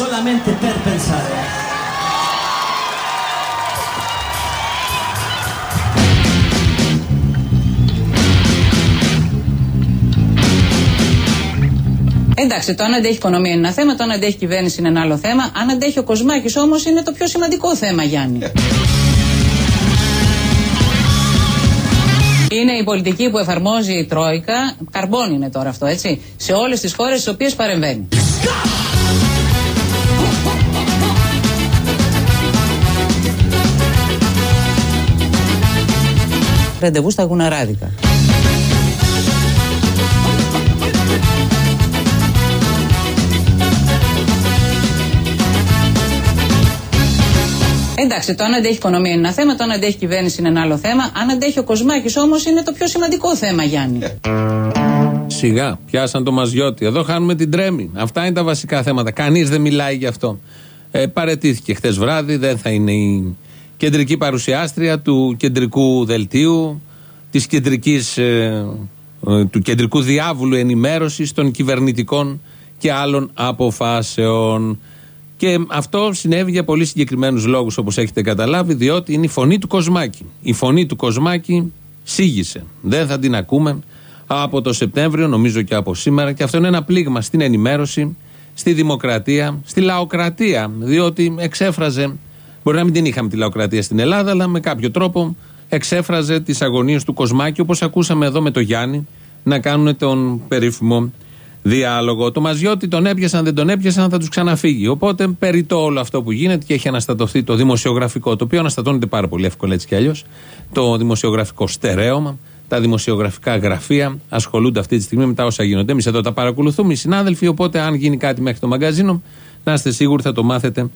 solamente per pensare. Εντάξει, το αν αντέχει η οικονομία είναι ένα θέμα, το αν αντέχει η κυβέρνηση είναι ένα άλλο θέμα. Αν αντέχει ο Κοσμάκης όμως είναι το πιο σημαντικό θέμα, Γιάννη. Είναι η πολιτική που εφαρμόζει η Τρόικα, καρμπόν είναι τώρα αυτό, έτσι, σε όλες τις χώρες στις οποίες παρεμβαίνει. Ρεντεβού στα γουναράδικα. Εντάξει, το αν αντέχει η οικονομία είναι ένα θέμα, το αν αντέχει η κυβέρνηση είναι ένα άλλο θέμα. Αν αντέχει ο Κοσμάκης όμως είναι το πιο σημαντικό θέμα, Γιάννη. Σιγά, πιάσαν το μαζιώτη. Εδώ χάνουμε την τρέμη. Αυτά είναι τα βασικά θέματα. Κανείς δεν μιλάει γι' αυτό. Ε, παρετήθηκε χθες βράδυ, δεν θα είναι η κεντρική παρουσιάστρια του κεντρικού δελτίου, της κεντρικής, ε, ε, του κεντρικού διάβουλου ενημέρωσης των κυβερνητικών και άλλων αποφάσεων. Και αυτό συνέβη για πολύ συγκεκριμένους λόγους, όπως έχετε καταλάβει, διότι είναι η φωνή του Κοσμάκη. Η φωνή του Κοσμάκη σίγησε. Δεν θα την ακούμε από το Σεπτέμβριο, νομίζω και από σήμερα. Και αυτό είναι ένα πλήγμα στην ενημέρωση, στη δημοκρατία, στη λαοκρατία. Διότι εξέφραζε, μπορεί να μην την είχαμε τη λαοκρατία στην Ελλάδα, αλλά με κάποιο τρόπο εξέφραζε τις αγωνίες του Κοσμάκη, όπως ακούσαμε εδώ με το Γιάννη, να κάνουν τον περίφημο διάλογο. Το Μαζιώτη τον έπιασαν, δεν τον έπιασαν, θα τους ξαναφύγει. Οπότε περιττό όλο αυτό που γίνεται και έχει αναστατωθεί το δημοσιογραφικό, το οποίο αναστατώνεται πάρα πολύ εύκολα έτσι κι αλλιώς. Το δημοσιογραφικό στερέωμα. Τα δημοσιογραφικά γραφεία ασχολούνται αυτή τη στιγμή με τα όσα γίνονται. Εμείς εδώ τα παρακολουθούμε, οι συνάδελφοι. Οπότε, αν γίνει κάτι μέχρι το μαγκαζίνο, να είστε σίγουροι θα το μάθετε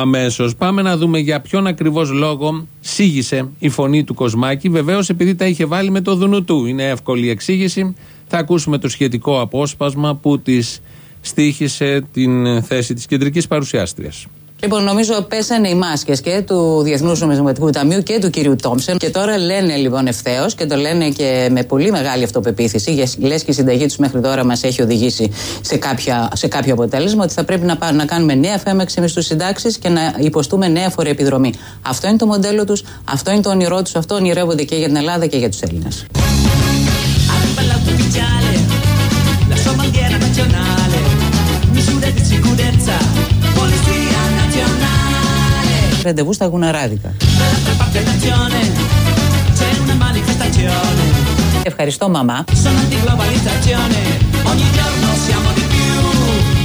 αμέσως. Πάμε να δούμε για ποιον ακριβώς λόγο σήγησε η φωνή του Κοσμάκη. Βεβαίως, επειδή τα είχε βάλει με το δουνού του. Είναι εύκολη η εξήγηση. Θα ακούσουμε το σχετικό απόσπασμα που της στήχησε την θέση της κεντρικής παρουσιάστριας. Λοιπόν, νομίζω πέσανε οι μάσκες και του Διεθνούς Νομισματικού Ταμείου και του κυρίου Τόμψεν. Και τώρα λένε λοιπόν ευθέως και το λένε και με πολύ μεγάλη αυτοπεποίθηση. Λες και η συνταγή τους μέχρι τώρα μας έχει οδηγήσει σε, κάποια, σε κάποιο αποτέλεσμα ότι θα πρέπει να, να κάνουμε νέα φέμεξη με στου συντάξεις και να υποστούμε νέα φοροεπιδρομή. Αυτό είναι το μοντέλο τους, αυτό είναι το όνειρό τους, αυτό ονειρεύονται και για την Ελλάδα και για τους Έλληνες.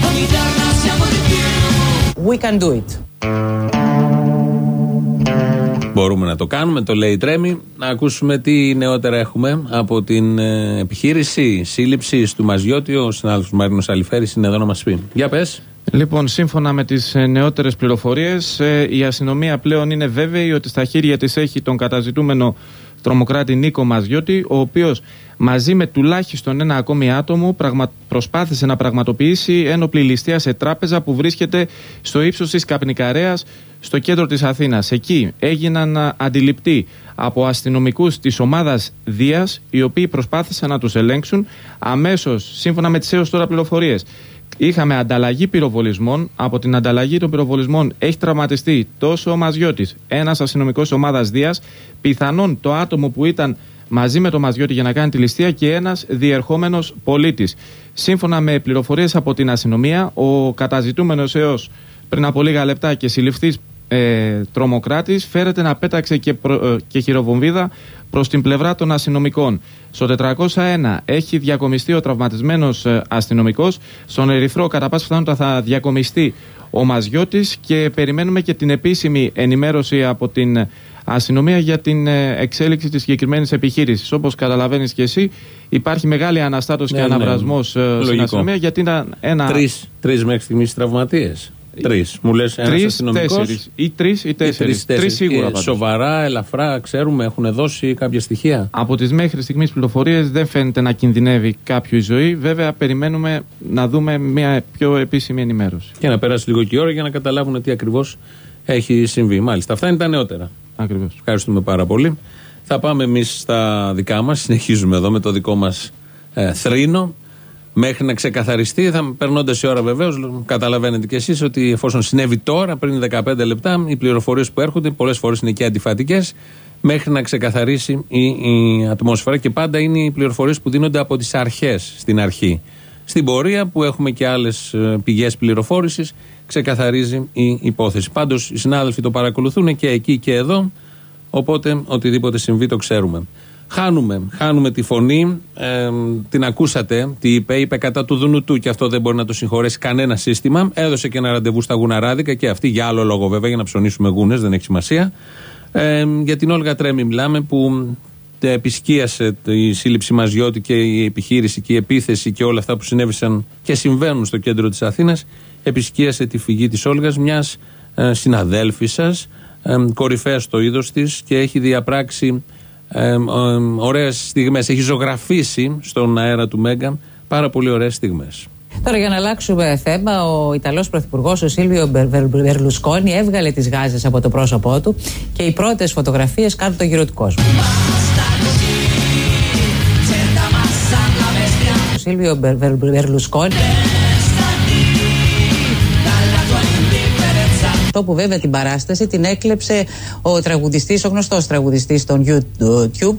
Ogni giorno siamo di più. We can do it. Μπορούμε να το κάνουμε, το λέει η Τρέμι. Να ακούσουμε τι νεότερα έχουμε από την ε, επιχείρηση σύλληψη του Μαζιώτη. Ο συνάδελφος Μάρινο Αλιφέρη είναι εδώ να μας πει. Για πες. Λοιπόν, σύμφωνα με τις ε, νεότερες πληροφορίες, ε, η αστυνομία πλέον είναι βέβαιη ότι στα χέρια της έχει τον καταζητούμενο τρομοκράτη Νίκο Μαζιώτη, ο οποίος μαζί με τουλάχιστον ένα ακόμη άτομο προσπάθησε να πραγματοποιήσει ένοπλη ληστεία σε τράπεζα που βρίσκεται στο ύψος της Καπνικαρέας στο κέντρο της Αθήνας. Εκεί έγιναν αντιληπτοί από αστυνομικούς της ομάδας Δίας, οι οποίοι προσπάθησαν να τους ελέγξουν αμέσως, σύμφωνα με τις έως τώρα πληροφορίες. Είχαμε ανταλλαγή πυροβολισμών. Από την ανταλλαγή των πυροβολισμών έχει τραυματιστεί τόσο ο Μαζιώτης, ένας αστυνομικός ομάδας Δίας, πιθανόν το άτομο που ήταν μαζί με τον Μαζιώτη για να κάνει τη ληστεία και ένας διερχόμενος πολίτης. Σύμφωνα με πληροφορίες από την αστυνομία, ο καταζητούμενος έως πριν από λίγα λεπτά και συλληφθής ε, τρομοκράτης φέρεται να πέταξε και, προ, ε, και χειροβομβίδα προς την πλευρά των αστυνομικών. Στο 401 έχει διακομιστεί ο τραυματισμένος ε, αστυνομικός. Στον Ερυθρό κατά πάσα πιθανότητα θα διακομιστεί ο Μαζιώτης και περιμένουμε και την επίσημη ενημέρωση από την αστυνομία για την ε, εξέλιξη της συγκεκριμένης επιχείρησης. Όπως καταλαβαίνεις και εσύ υπάρχει μεγάλη αναστάτωση ναι, και ναι. αναβρασμός ναι. στην αστυνομία γιατί ήταν ένα... Τρεις, τρεις μέχρι στιγμής τραυματίες. Τρεις. Μου λες ένας αστυνομικός. Ή τρεις ή τέσσερις. Τρεις σίγουρα. Ε, σοβαρά, ελαφρά, ξέρουμε, έχουν δώσει κάποια στοιχεία. Από τις μέχρι στιγμής πληροφορίες δεν φαίνεται να κινδυνεύει κάποιο η ζωή. Βέβαια, περιμένουμε να δούμε μια πιο επίσημη ενημέρωση. Και να περάσει λίγο και η ώρα για να καταλάβουν τι ακριβώς έχει συμβεί. Μάλιστα, αυτά είναι τα νεότερα. Ακριβώς. Ευχαριστούμε πάρα πολύ. Θα πάμε εμείς στα δικά μας. Συνεχίζουμε εδώ με το δικό μας ε, θρήνο Μέχρι να ξεκαθαριστεί, θα περνώντας η ώρα βεβαίως, καταλαβαίνετε κι εσείς ότι εφόσον συνέβη τώρα, πριν 15 λεπτά, οι πληροφορίες που έρχονται πολλές φορές είναι και αντιφατικές, μέχρι να ξεκαθαρίσει η, η ατμόσφαιρα και πάντα είναι οι πληροφορίες που δίνονται από τις αρχές στην αρχή. Στην πορεία που έχουμε και άλλες πηγές πληροφόρησης, ξεκαθαρίζει η υπόθεση. Πάντως οι συνάδελφοι το παρακολουθούν και εκεί και εδώ, οπότε οτιδήποτε συμβεί το ξέρουμε. Χάνουμε, χάνουμε τη φωνή. Ε, την ακούσατε, τι είπε, είπε κατά του Δουνουτού και αυτό δεν μπορεί να το συγχωρέσει κανένα σύστημα. Έδωσε και ένα ραντεβού στα γουναράδικα και αυτή για άλλο λόγο βέβαια, για να ψωνίσουμε γούνες, δεν έχει σημασία. Ε, για την Όλγα Τρέμι μιλάμε που επισκίασε η σύλληψη Μαζιώτη και η επιχείρηση και η επίθεση και όλα αυτά που συνέβησαν και συμβαίνουν στο κέντρο της Αθήνας επισκίασε τη φυγή της Όλγας μιας ε, συναδέλφισας ε, κορυφαίας στο είδος της και έχει διαπράξει ε, ωραίες στιγμές. Έχει ζωγραφίσει στον αέρα του Μέγκα πάρα πολύ ωραίες στιγμές. Τώρα για να αλλάξουμε θέμα, ο Ιταλός Πρωθυπουργός, ο Σίλβιο Μπερλουσκόνη, έβγαλε τις γάζες από το πρόσωπό του και οι πρώτες φωτογραφίες κάνουν το γύρο του κόσμου. Ο Σίλβιο Μπερλουσκόνη Αυτό που βέβαια την παράσταση την έκλεψε ο τραγουδιστής, ο γνωστός τραγουδιστής των YouTube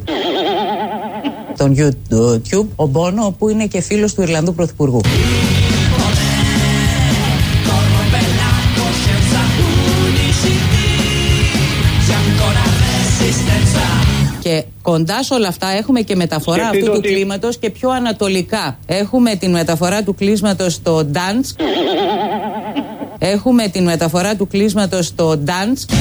τον YouTube, ο Μπόνο, που είναι και φίλος του Ιρλανδού Πρωθυπουργού. Και κοντά σε όλα αυτά έχουμε και μεταφορά αυτού του κλίματος και πιο ανατολικά. Έχουμε την μεταφορά του κλίματος στο dance. Έχουμε την μεταφορά του κλίσματος στο dance.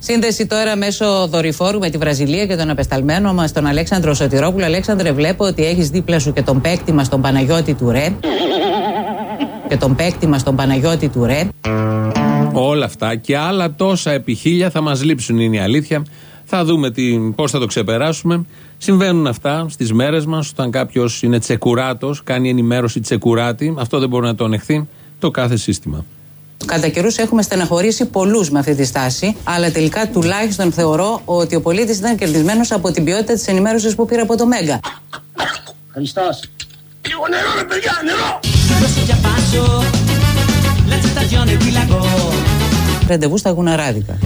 Σύνδεση τώρα μέσω δορυφόρου με τη Βραζιλία και τον απεσταλμένο μας, τον Αλέξανδρο Σωτηρόπουλο. Αλέξανδρε, βλέπω ότι έχεις δίπλα σου και τον παίκτη μας, τον Παναγιώτη του Ρε. Και τον παίκτη μας, τον Παναγιώτη του Ρε. Όλα αυτά και άλλα τόσα επί χίλια θα μας λείψουν, είναι η αλήθεια. Θα δούμε πώς θα το ξεπεράσουμε. Συμβαίνουν αυτά στις μέρες μας, όταν κάποιος είναι τσεκουράτος, κάνει ενημέρωση τσεκουράτη. Αυτό δεν μπορεί να το ανεχθεί το κάθε σύστημα. Κατά καιρούς έχουμε στεναχωρήσει πολλούς με αυτή τη στάση, αλλά τελικά τουλάχιστον θεωρώ ότι ο πολίτης ήταν κερδισμένος από την ποιότητα της ενημέρωσης που πήρε από το Μέγκα. Χριστός. Λίγο νερό, ρε παιδιά, νερό! Ραντεβού στα γουναράδικα.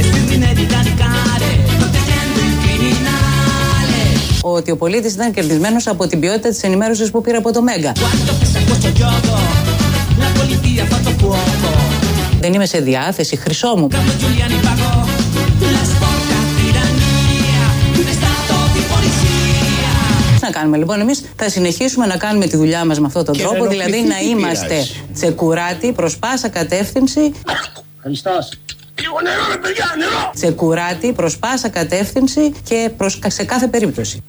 Ότι ο πολίτης ήταν κερδισμένος από την ποιότητα της ενημέρωσης που πήρε από το Μέγκα. Δεν είμαι σε διάθεση, χρυσό μου. να κάνουμε λοιπόν εμείς; Θα συνεχίσουμε να κάνουμε τη δουλειά μας με αυτόν τον τρόπο δηλαδή να είμαστε τσεκουράτοι προς πάσα κατεύθυνση Χριστός Λίγο νερό ρε παιδιά νερό Τσεκουράτη προς πάσα κατεύθυνση και προς, σε κάθε περίπτωση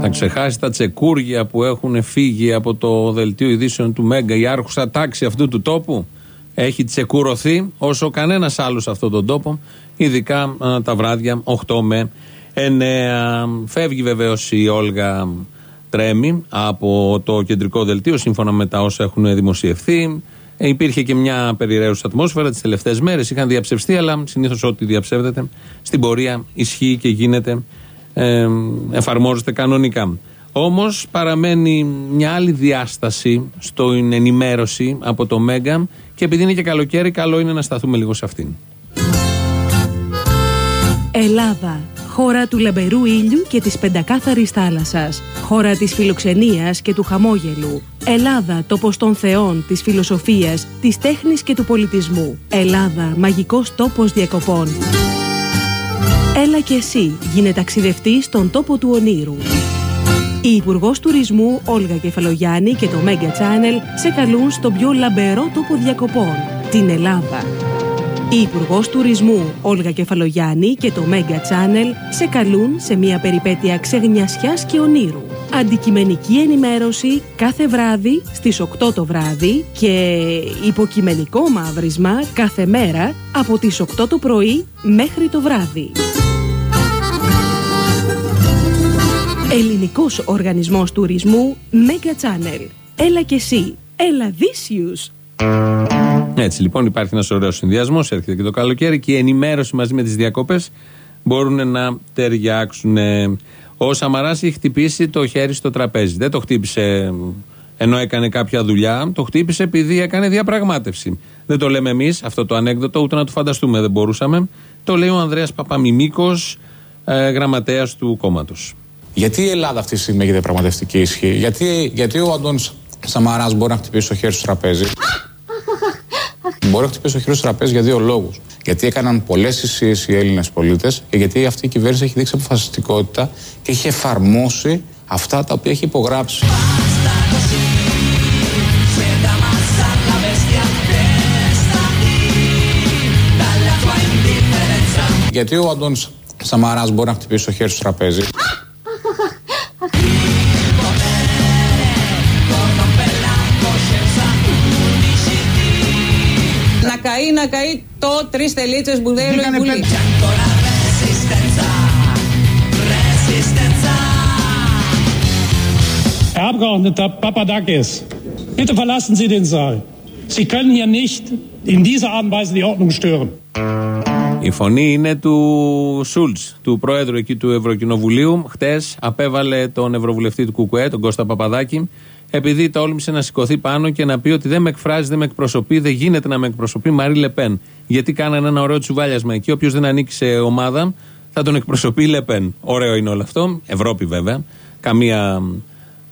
θα ξεχάσει τα τσεκούργια που έχουν φύγει από το δελτίο ειδήσεων του Μέγκα η άρχουσα τάξη αυτού του τόπου έχει τσεκουρωθεί όσο κανένας άλλος σε αυτόν τον τόπο, ειδικά τα βράδια 8 με 9. Φεύγει βεβαίως η Όλγα Τρέμι από το κεντρικό δελτίο, σύμφωνα με τα όσα έχουν δημοσιευθεί. Ε, υπήρχε και μια περιραίωση ατμόσφαιρα τις τελευταίες μέρες. Είχαν διαψευστεί, αλλά συνήθως ό,τι διαψεύδεται στην πορεία ισχύει και γίνεται, ε, εφαρμόζεται κανονικά. Όμως παραμένει μια άλλη διάσταση στην ενημέρωση από το Μέγκα και επειδή είναι και καλοκαίρι, καλό είναι να σταθούμε λίγο σε αυτήν. Ελλάδα. Χώρα του λαμπερού ήλιου και της πεντακάθαρης θάλασσας. Χώρα της φιλοξενίας και του χαμόγελου. Ελλάδα, τόπος των θεών, της φιλοσοφίας, της τέχνης και του πολιτισμού. Ελλάδα, μαγικός τόπος διακοπών. Έλα και εσύ, γίνε ταξιδευτή στον τόπο του ονείρου. Η Υπουργός Τουρισμού Όλγα Κεφαλογιάννη και το Mega Channel σε καλούν στον πιο λαμπερό τόπο διακοπών, την Ελλάδα. Η Υπουργός Τουρισμού Όλγα Κεφαλογιάννη και το Mega Channel σε καλούν σε μια περιπέτεια ξεγνιασιάς και ονείρου. Αντικειμενική ενημέρωση κάθε βράδυ στις 8 το βράδυ και υποκειμενικό μαύρισμα κάθε μέρα από τις 8 το πρωί μέχρι το βράδυ. Ελληνικός Οργανισμός Τουρισμού Mega Channel. Έλα και εσύ. Έλα Έτσι λοιπόν υπάρχει ένας ωραίος συνδυασμός, έρχεται και το καλοκαίρι και η ενημέρωση μαζί με τις διακοπές μπορούν να ταιριάξουν. Ο Σαμαράς έχει χτυπήσει το χέρι στο τραπέζι. Δεν το χτύπησε ενώ έκανε κάποια δουλειά, το χτύπησε επειδή έκανε διαπραγμάτευση. Δεν το λέμε εμείς αυτό το ανέκδοτο, ούτε να το φανταστούμε δεν μπορούσαμε. Το λέει ο Ανδρέας Παπαμιμίκο, ε, γραμματέας του κόμματος. Γιατί η Ελλάδα αυτή τη στιγμή έχει διαπραγματευτική ισχύ, γιατί, γιατί ο Αντώνης Σαμαράς μπορεί να χτυπήσει το χέρι στο τραπέζι; μπορεί να χτυπήσει το χέρι στο τραπέζι για δύο λόγους. Γιατί έκαναν πολλές θυσίε οι Έλληνες πολίτες και γιατί αυτή η κυβέρνηση έχει δείξει αποφασιστικότητα και έχει εφαρμόσει αυτά τα οποία έχει υπογράψει. Γιατί ο Αντώνης Σαμαράς μπορεί να χτυπήσει το χέρι στο τραπέζι; Να καεί, να καεί το τρεις τελίτσες που δεν η Βουλή. Herr Abgeordneter Papadakis, bitte verlassen Sie den Saal. Sie können hier nicht in dieser Art und Weise die Ordnung stören. Η φωνή είναι του Σούλτς, του πρόεδρου εκεί του Ευρωκοινοβουλίου. Χτες απέβαλε τον Ευρωβουλευτή του Κουκουέ, τον Κώστα Παπαδάκη, επειδή τόλμησε να σηκωθεί πάνω και να πει ότι δεν με εκφράζει, δεν με εκπροσωπεί, δεν γίνεται να με εκπροσωπεί Μαρή Λεπέν. Γιατί κάνανε ένα ωραίο τσουβάλιασμα εκεί. Όποιος δεν ανήκει σε ομάδα θα τον εκπροσωπεί Λεπέν. Ωραίο είναι όλο αυτό. Ευρώπη βέβαια. Καμία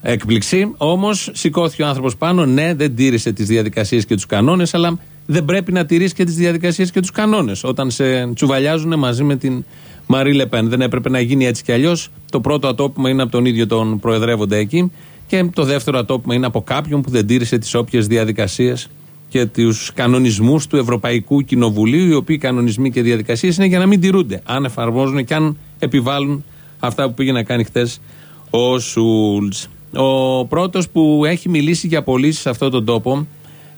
έκπληξη. Όμως σηκώθηκε ο άνθρωπος πάνω. Ναι, δεν τήρησε τις διαδικασίες και τους κανόνες, αλλά δεν πρέπει να τηρήσει και τις διαδικασίες και τους κανόνες. Όταν σε τσουβαλιάζουν μαζί με την Μαρή Λεπέν. Δεν έπρεπε να γίνει έτσι κι αλλιώς. Το πρώτο ατόπιμα είναι από τον ίδιο τον προεδρεύοντα εκεί. Και το δεύτερο ατόπιμα είναι από κάποιον που δεν τήρησε τις όποιες διαδικασίες και τους κανονισμούς του Ευρωπαϊκού Κοινοβουλίου, οι οποίοι κανονισμοί και διαδικασίες είναι για να μην τηρούνται. Αν εφαρμόζουν και αν επιβάλλουν αυτά που πήγε να κάνει χτες ο Σούλτς. Ο πρώτος που έχει μιλήσει για πωλήσεις σε αυτόν τον τόπο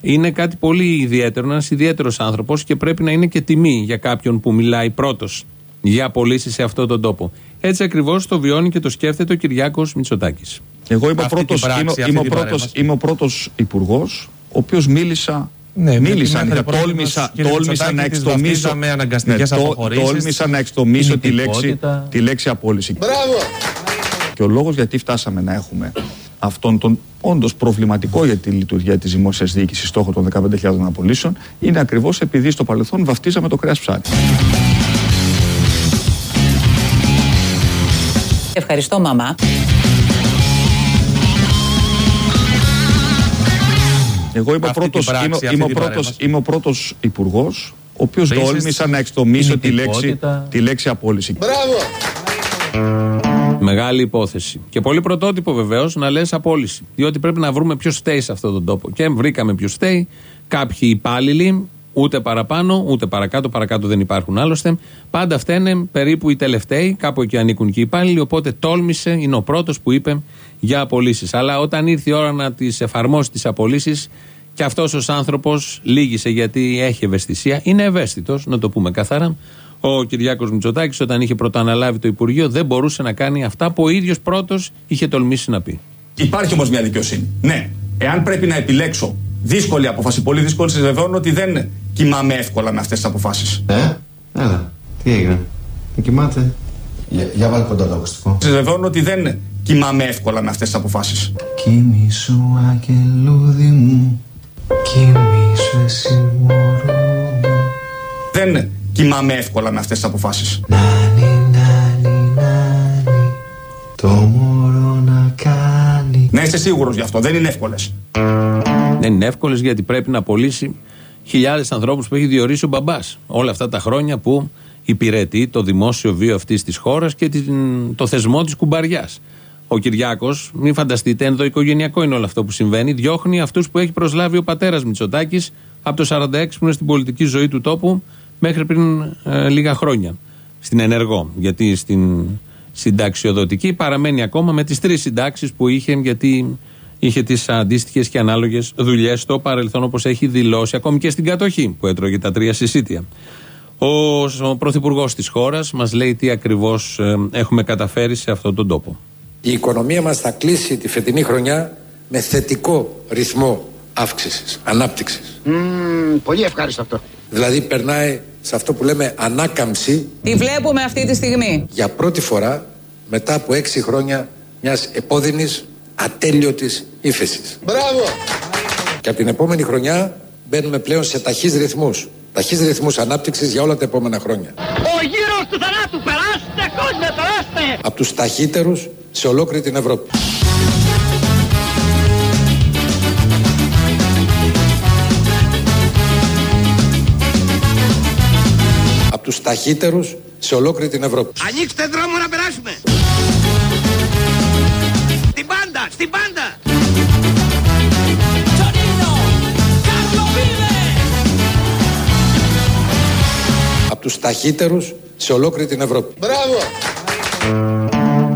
είναι κάτι πολύ ιδιαίτερο, ένας ιδιαίτερος άνθρωπος και πρέπει να είναι και τιμή για κάποιον που μιλάει πρώτος για πωλήσεις σε αυτόν τον τόπο. Έτσι ακριβώς το βιώνει και το σκέφτεται ο Κυριάκος Μητσοτάκης. Εγώ είμαι, πρώτος, είμαι, είμαι, ο πρώτος, είμαι ο πρώτος υπουργός ο οποίος μίλησα ναι, μίλησα, τόλμησα, τόλμησα να εξτομίσω, με αναγκαστικές ναι, τόλμησα να εξτομίσω τη λέξη, τη λέξη απόλυση. Μπράβο! Και ο λόγος γιατί φτάσαμε να έχουμε αυτόν τον όντως προβληματικό για τη λειτουργία της δημόσιας διοίκησης στόχο των 15.000 απολύσεων είναι ακριβώς επειδή στο παρελθόν βαφτίζαμε το κρέας ψάρι. Ευχαριστώ, μαμά. Εγώ είμαι, πρώτος, είμαι, είμαι, ο πρώτος, είμαι ο πρώτος υπουργός ο οποίος τόλμησα να εξτομίσω τη λέξη, τη λέξη απόλυση. Μπράβο! Μεγάλη υπόθεση. Και πολύ πρωτότυπο βεβαίως να λες απόλυση. Διότι πρέπει να βρούμε ποιος στέει σε αυτόν τον τόπο. Και βρήκαμε ποιος στέει. Κάποιοι υπάλληλοι, ούτε παραπάνω, ούτε παρακάτω. Παρακάτω δεν υπάρχουν άλλωστε. Πάντα φταίνε περίπου οι τελευταίοι. Κάπου εκεί ανήκουν και οι υπάλληλοι. Οπότε τόλμησε, είναι ο πρώτος που είπε για απολύσεις. Αλλά όταν ήρθε η ώρα να τις εφαρμόσει τις απολύσεις, και αυτός ω άνθρωπος λύγησε γιατί έχει ευαισθησία. Είναι ευαίσθητος, να το πούμε καθαρά. Ο Κυριάκος Μητσοτάκης, όταν είχε πρωτοαναλάβει το Υπουργείο, δεν μπορούσε να κάνει αυτά που ο ίδιος πρώτος είχε τολμήσει να πει. Υπάρχει όμως μια δικαιοσύνη. Ναι, εάν πρέπει να επιλέξω δύσκολη απόφαση, πολύ δύσκολη, σας βεβαιώνω ότι δεν κοιμάμαι εύκολα με αυτές τις αποφάσεις. Ε, έλα, τι έγινε. Δεν κοιμάται. Για, για βάλει κοντά το ακουστικό. Σας βεβαιώνω ότι δεν κοιμάμαι εύκολα με αυτές τις αποφάσεις. Κοιμήσου, αγγελούδι μου. Κοιμήσου, εσύ μωρό μου. Δεν κοιμάμαι εύκολα με αυτές τις αποφάσεις. Νάνι, νάνι, νάνι, το μωρό να κάνει. Να είστε σίγουρος γι' αυτό, δεν είναι εύκολες. Δεν είναι εύκολες γιατί πρέπει να απολύσει χιλιάδες ανθρώπους που έχει διορίσει ο μπαμπάς. Όλα αυτά τα χρόνια που υπηρετεί το δημόσιο βίο αυτής της χώρας και την, το θεσμό της κουμπαριάς. Ο Κυριάκος, μην φανταστείτε, ενδοοικογενειακό είναι όλο αυτό που συμβαίνει. Διώχνει αυτούς που έχει προσλάβει ο πατέρας Μητσοτάκης από το 46 που είναι στην πολιτική ζωή του τόπου μέχρι πριν ε, λίγα χρόνια. Στην ενεργό. Γιατί στην συνταξιοδοτική παραμένει ακόμα με τις τρεις συντάξεις που είχε, γιατί είχε τις αντίστοιχες και ανάλογες δουλειές στο παρελθόν, όπως έχει δηλώσει, ακόμη και στην κατοχή που έτρωγε τα τρία συσίτια. Ο, ο πρωθυπουργός της χώρας μας λέει τι ακριβώς ε, έχουμε καταφέρει σε αυτόν τον τόπο. Η οικονομία μας θα κλείσει τη φετινή χρονιά με θετικό ρυθμό αύξησης, ανάπτυξης. πολύ ευχάριστο αυτό. Δηλαδή περνάει σε αυτό που λέμε ανάκαμψη Τι βλέπουμε αυτή τη στιγμή. για πρώτη φορά μετά από έξι χρόνια μιας επώδυνης ατέλειωτης ύφεσης. Μπράβο. Και από την επόμενη χρονιά μπαίνουμε πλέον σε ταχύς ρυθμούς. Ταχύς ρυθμούς ανάπτυξης για όλα τα επόμενα χρόνια. Ο γύρος του θανάτου. Περάστε κόσμε, περάστε. Από τους ταχύτερους σε ολόκληρη την Ευρώπη. Από τους ταχύτερους σε ολόκληρη την Ευρώπη. Ανοίξτε δρόμο να περάσουμε. Στην πάντα, στην πάντα. Από τους ταχύτερους σε ολόκληρη την Ευρώπη. Μπράβο.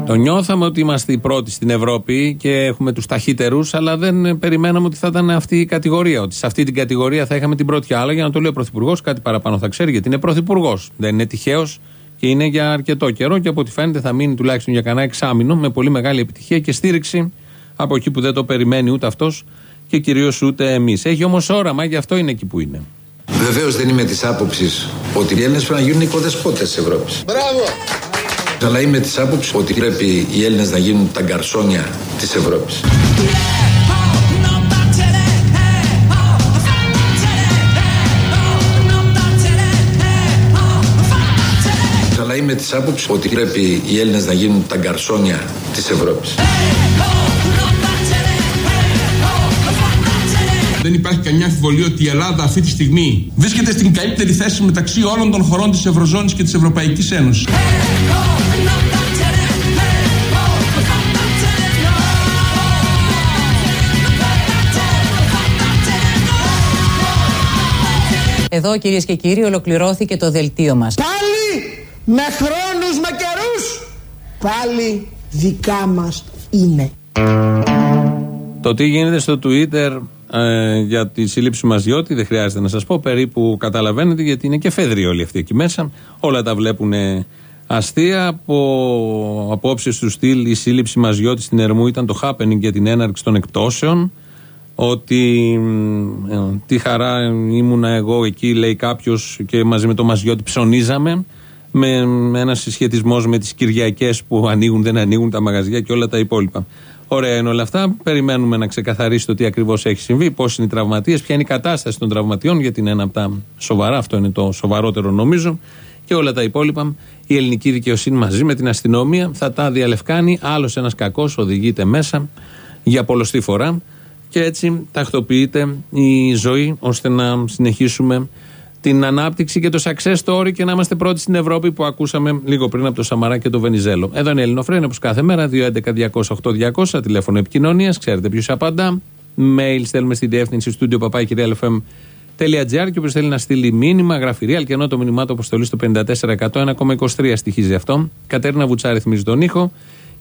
Το νιώθαμε ότι είμαστε οι πρώτοι στην Ευρώπη και έχουμε τους ταχύτερους, αλλά δεν ε, περιμέναμε ότι θα ήταν αυτή η κατηγορία. Ότι σε αυτή την κατηγορία θα είχαμε την πρώτη άλλα. Για να το λέει ο Πρωθυπουργός, κάτι παραπάνω θα ξέρει, γιατί είναι Πρωθυπουργός. Δεν είναι τυχαίος και είναι για αρκετό καιρό και από ό,τι φαίνεται θα μείνει τουλάχιστον για κανένα εξάμεινο με πολύ μεγάλη επιτυχία και στήριξη από εκεί που δεν το περιμένει ούτε αυτός και κυρίως ούτε εμείς. Έχει όμως όραμα, γι' αυτό είναι εκεί που είναι. Βεβαίως δεν είμαι της άποψης ότι οι Έλληνες πρέπει να γίνουν οικοδεσπότε της Ευρώπης. Μπράβο. Αλλά είμαι τη άποψη ότι πρέπει οι Έλληνες να γίνουν τα γκαρσόνια της Ευρώπης. Αλλά είμαι τη άποψη ότι πρέπει οι Έλληνες να γίνουν τα γκαρσόνια της Ευρώπης. Δεν υπάρχει καμιά αμφιβολία ότι η Ελλάδα αυτή τη στιγμή βρίσκεται στην καλύτερη θέση μεταξύ όλων των χωρών της Ευρωζώνης και της Ευρωπαϊκής Ένωσης. Εδώ κυρίες και κύριοι ολοκληρώθηκε το δελτίο μας. Πάλι με χρόνους, με καιρούς. Πάλι δικά μας είναι. Το τι γίνεται στο Twitter ε, για τη σύλληψη Μαζιώτη δεν χρειάζεται να σας πω. Περίπου καταλαβαίνετε γιατί είναι και φέδροι όλοι αυτοί εκεί μέσα. Όλα τα βλέπουν αστεία. Από απόψε του στυλ η σύλληψη Μαζιώτη στην Ερμού ήταν το happening για την έναρξη των εκπτώσεων. Ότι ε, τι χαρά ήμουνα εγώ εκεί, λέει κάποιος, και μαζί με το Μαζιώτη ψωνίζαμε. Με, με ένας συσχετισμός με τις Κυριακές που ανοίγουν, δεν ανοίγουν τα μαγαζιά και όλα τα υπόλοιπα. Ωραία είναι όλα αυτά. Περιμένουμε να ξεκαθαρίσει το τι ακριβώς έχει συμβεί, πώς είναι οι τραυματίες, ποια είναι η κατάσταση των τραυματιών, γιατί είναι ένα από τα σοβαρά. Αυτό είναι το σοβαρότερο νομίζω. Και όλα τα υπόλοιπα. Η ελληνική δικαιοσύνη μαζί με την αστυνομία θα τα διαλευκάνει. Άλλος ένας κακός οδηγείται μέσα για πολλωστή φορά. Και έτσι τακτοποιείται η ζωή ώστε να συνεχίσουμε την ανάπτυξη και το success story και να είμαστε πρώτοι στην Ευρώπη που ακούσαμε λίγο πριν από το Σαμαρά και το Βενιζέλο. Εδώ είναι η Ελληνοφρένια όπως κάθε μέρα, 211-200-8200, τηλέφωνο επικοινωνίας, ξέρετε ποιος απαντά. Mail στέλνουμε στην διεύθυνση στούντιο παπάκυριαλfm.gr και όποιος θέλει να στείλει μήνυμα, γραφειρία, αλκενό το μηνυμά του αποστολής στο 54%, 1,23 στοιχίζει αυτό. Κατέρινα Βουτσάρη θυμίζει τον ήχο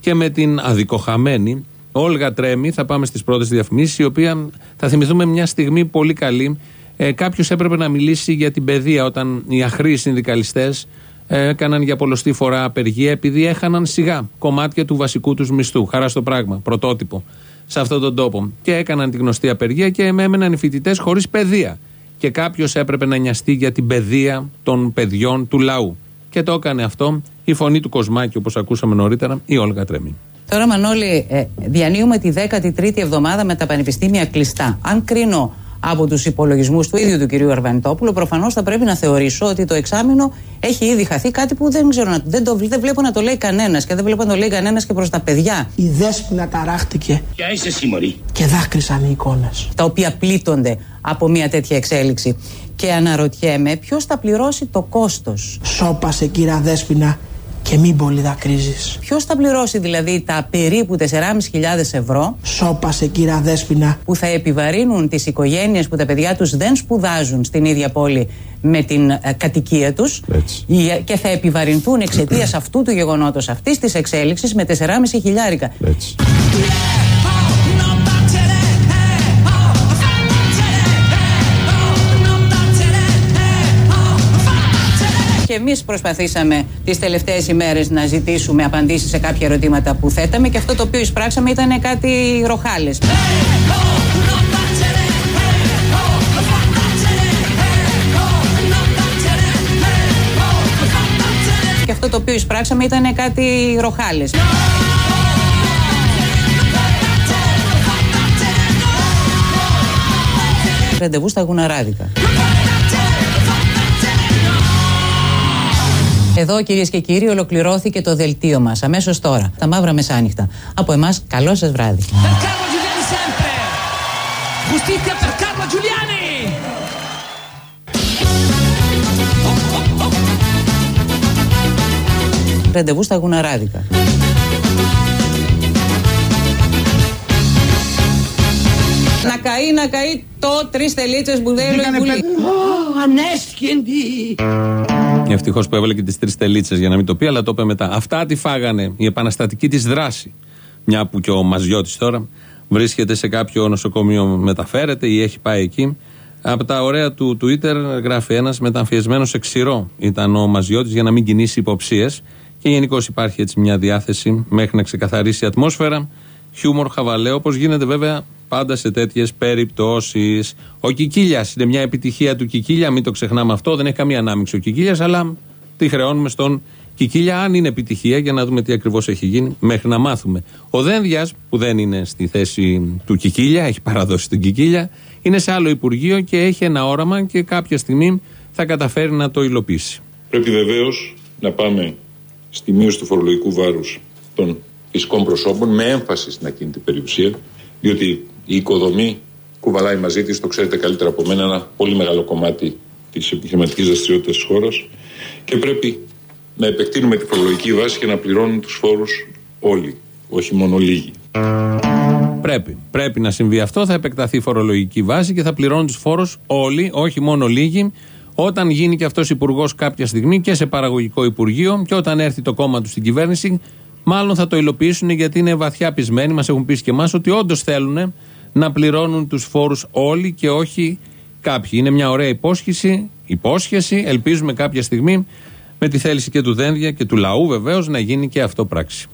και με την αδικοχαμένη Όλγα Τρέμι θα πάμε στις πρώτες διαφημίσεις, η οποία θα θυμηθούμε μια στιγμή πολύ καλή ε, Κάποιος έπρεπε να μιλήσει για την παιδεία όταν οι αχροί συνδικαλιστές ε, έκαναν για πολλωστή φορά απεργία επειδή έχαναν σιγά κομμάτια του βασικού τους μισθού. Χαρά στο πράγμα, πρωτότυπο σε αυτόν τον τόπο. Και έκαναν τη γνωστή απεργία και έμεναν οι φοιτητές χωρίς παιδεία. Και κάποιος έπρεπε να νοιαστεί για την παιδεία των παιδιών του λαού. Και το έκανε αυτό η φωνή του Κοσμάκη, όπως ακούσαμε νωρίτερα, η Όλγα Τρέμι. Τώρα, Μανώλη, ε, διανύουμε τη 13η εβδομάδα με τα πανεπιστήμια κλειστά. Αν κρίνω από τους υπολογισμούς του ίδιου του κυρίου Αρβανιτόπουλου, προφανώς θα πρέπει να θεωρήσω ότι το εξάμεινο έχει ήδη χαθεί κάτι που δεν ξέρω, δεν, το, δεν βλέπω να το λέει κανένας και δεν βλέπω να το λέει κανένας και προς τα παιδιά. Η δέσποινα ταράχτηκε. Ποια είσαι εσύ, Μωρή. Και δάκρυσαν οι εικόνες. Τα οποία πλήττονται από μια τέτοια εξέλιξη. Και αναρωτιέμαι ποιος θα πληρώσει το κόστος; Σώπασε, κύρα δέσποινα, και μην πολύ δακρύζεις. Ποιος θα πληρώσει δηλαδή τα περίπου 4.500 ευρώ; Σώπασε κύρα Δέσποινα που θα επιβαρύνουν τις οικογένειες που τα παιδιά τους δεν σπουδάζουν στην ίδια πόλη με την ε, κατοικία τους Έτσι. και θα επιβαρυνθούν εξαιτίας αυτού του γεγονότος αυτής της εξέλιξης με 4.500 χιλιάρικα. Έτσι. και εμείς προσπαθήσαμε τις τελευταίες ημέρες να ζητήσουμε απαντήσεις σε κάποια ερωτήματα που θέταμε και αυτό το οποίο εισπράξαμε ήταν κάτι ροχάλες. Και αυτό το οποίο εισπράξαμε ήταν κάτι ροχάλες. Ραντεβού στα Γουναράδικα. Εδώ κυρίες και κύριοι ολοκληρώθηκε το δελτίο μας αμέσως τώρα. Τα μαύρα μεσάνυχτα. Από εμάς καλό σας βράδυ. Giustizia per Carlo Giuliani! Ραντεβού στα γουναράδικα. Να καεί, να καεί το τρεις τελίτσες μπουδέλο η Βουλή. Ανέσχυντη! Ευτυχώς που έβαλε και τις τρεις τελίτσες για να μην το πει, αλλά το είπε μετά. Αυτά τη φάγανε. Η επαναστατική της δράση. Μια που και ο Μαζιώτης τώρα βρίσκεται σε κάποιο νοσοκομείο, μεταφέρεται ή έχει πάει εκεί. Από τα ωραία του Twitter γράφει ένας μεταμφιεσμένος σε ξηρό. Ήταν ο Μαζιώτης για να μην κινήσει υποψίες. Και γενικώ υπάρχει έτσι μια διάθεση μέχρι να ξεκαθαρίσει η ατμόσφαιρα. Χιούμορ χαβαλέ, όπως γίνεται βέβαια πάντα σε τέτοιες περιπτώσεις. Ο Κικίλιας είναι μια επιτυχία του Κικίλια, μην το ξεχνάμε αυτό. Δεν έχει καμία ανάμειξη ο Κικίλιας, αλλά τη χρεώνουμε στον Κικίλια, αν είναι επιτυχία, για να δούμε τι ακριβώς έχει γίνει, μέχρι να μάθουμε. Ο Δένδιας, που δεν είναι στη θέση του Κικίλια, έχει παραδώσει τον Κικίλια, είναι σε άλλο Υπουργείο και έχει ένα όραμα και κάποια στιγμή θα καταφέρει να το υλοποιήσει. Πρέπει βεβαίως να πάμε στη μείωση του φορολογικού βάρους των φυσικών προσώπων με έμφαση στην ακίνητη περιουσία, διότι η οικοδομή κουβαλάει μαζί της, το ξέρετε καλύτερα από μένα, ένα πολύ μεγάλο κομμάτι της επιχειρηματικής δραστηριότητας της χώρας και πρέπει να επεκτείνουμε τη φορολογική βάση και να πληρώνουν τους φόρους όλοι, όχι μόνο λίγοι. Πρέπει. Πρέπει να συμβεί αυτό. Θα επεκταθεί η φορολογική βάση και θα πληρώνουν τους φόρους όλοι, όχι μόνο λίγοι. Όταν γίνει και αυτός υπουργός κάποια στιγμή και σε παραγωγικό υπουργείο και όταν έρθει το κόμμα του στην κυβέρνηση, μάλλον θα το υλοποιήσουν γιατί είναι βαθιά πεισμένοι. Μας έχουν πει και εμάς ότι όντως θέλουν να πληρώνουν τους φόρους όλοι και όχι κάποιοι. Είναι μια ωραία υπόσχεση, υπόσχεση. Ελπίζουμε κάποια στιγμή με τη θέληση και του Δένδια και του λαού βεβαίως να γίνει και αυτό πράξη.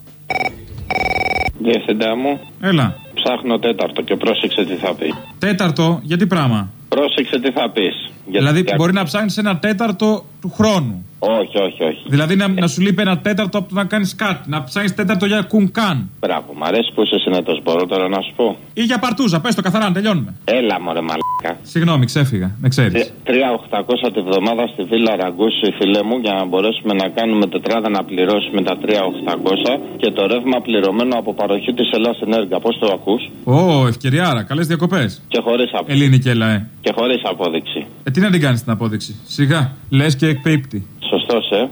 Διευθυντά μου, Έλα. ψάχνω τέταρτο και πρόσεξε τι θα πει. Τέταρτο, γιατί πράγμα; Πρόσεξε τι θα πεις. Δηλαδή μπορεί να ψάχνεις ένα τέταρτο του χρόνου. Όχι, όχι, όχι. Δηλαδή να, να σου λείπει ένα τέταρτο από το να κάνεις κάτι. Να ψάχνεις τέταρτο για κουνκάν. Μπράβο, μ' αρέσει που είσαι συνετός. Μπορώ τώρα να σου πω. Ή για παρτούζα, πες το καθαρά να τελειώνουμε. Έλα, μωρέ μαλάκα. Συγγνώμη, ξέφυγα. Με ξέρεις. 3.800 τη βδομάδα στη Βίλα Ραγκούση, φίλε μου, για να μπορέσουμε να κάνουμε τετράδα να πληρώσουμε τα 3.800 και το ρεύμα πληρωμένο από παροχή της Ελλάδα Ενέργεια. Πώς το ακούς; Ω, ευκαιριάρα, καλές διακοπές. Και χωρίς απόδειξη. Ελληνική ΕΛΑΕ. Και χωρίς απόδειξη. Ε, τι να την κάνεις την απόδειξη. Σιγά, λες και εκπίπτει. Σωστό, ε.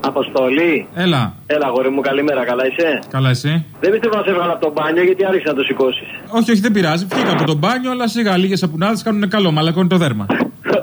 Αποστολή. Έλα. Έλα, γόρι μου, καλημέρα, καλά είσαι; Καλά εσύ. Δεν πιστεύω να σε έβγαλα από το μπάνιο γιατί άρχισε να το σηκώσεις. Όχι, όχι, δεν πειράζει. Βγήκα από τον μπάνιο, αλλά σιγά λίγες σαπουνάδε κάνουν καλό. Μαλακώνει το δέρμα.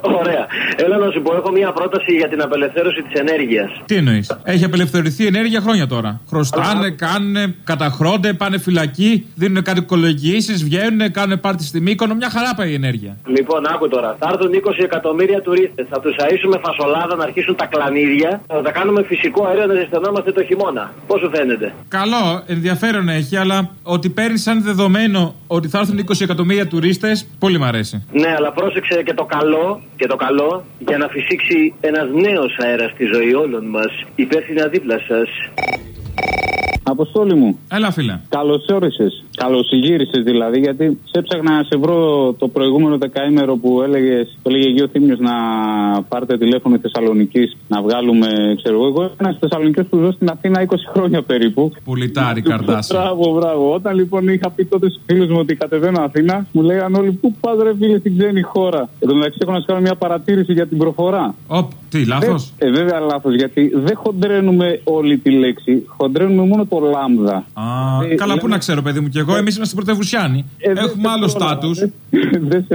Ωραία. Έλα να σου πω, έχω μια πρόταση για την απελευθέρωση της ενέργειας. Τι εννοείς; Έχει απελευθερωθεί η ενέργεια χρόνια τώρα. Χρωστάνε, κάνουν, καταχρώνται, πάνε φυλακή, δίνουν κάτι οικολογήσει, βγαίνουν, κάνουν πάρτι στη Μύκονο. Μια χαρά πάει η ενέργεια. Λοιπόν, άκου τώρα. Θα έρθουν 20 εκατομμύρια τουρίστες. Θα τους αίσουμε φασολάδα να αρχίσουν τα κλανίδια. Θα τα κάνουμε φυσικό αέριο να ζεσθενόμαστε το χειμώνα. Πώς σου φαίνεται; Καλό, ενδιαφέρον έχει, αλλά ότι παίρνεις σαν δεδομένο ότι θα έρθουν 20 εκατομμύρια τουρίστες, πολύ μ' αρέσει. Ναι, αλλά πρόσεξε και το καλό, και το καλό για να φυσήξει ένας νέος αέρας στη ζωή όλων μας. Υπεύθυνα δίπλα σας. Αποστόλη μου. Έλα, φίλε. Καλώ όρισε. Καλώ γύρισε δηλαδή, γιατί σε έψαχνα να σε βρω το προηγούμενο δεκαήμερο που έλεγες, το έλεγε εκεί ο Θήμιος να πάρετε τηλέφωνο Θεσσαλονίκης να βγάλουμε, ξέρω εγώ. Εγώ ένας Θεσσαλονίκη που ζω στην Αθήνα 20 χρόνια περίπου. Πουλιτάρι, καρτάσι. Μπράβο, μπράβο. Όταν λοιπόν είχα πει τότε στους φίλους μου ότι κατεβαίνω Αθήνα, μου λέγανε όλοι πού πας ρε φίλε στην ξένη χώρα; Εν τω μεταξύ έχω να σου κάνω μια παρατήρηση για την προφορά. Οπ, τι, λάθος; Ε, βέβαια λάθος, γιατί δεν χοντρένουμε όλη τη λέξη, χοντρένουμε μόνο το λάμδα. Α, καλά, πού να ξέρω, παιδί μου, και εγώ. Εμείς είμαστε πρωτεύουσιάνοι. Έχουμε άλλο στάτους.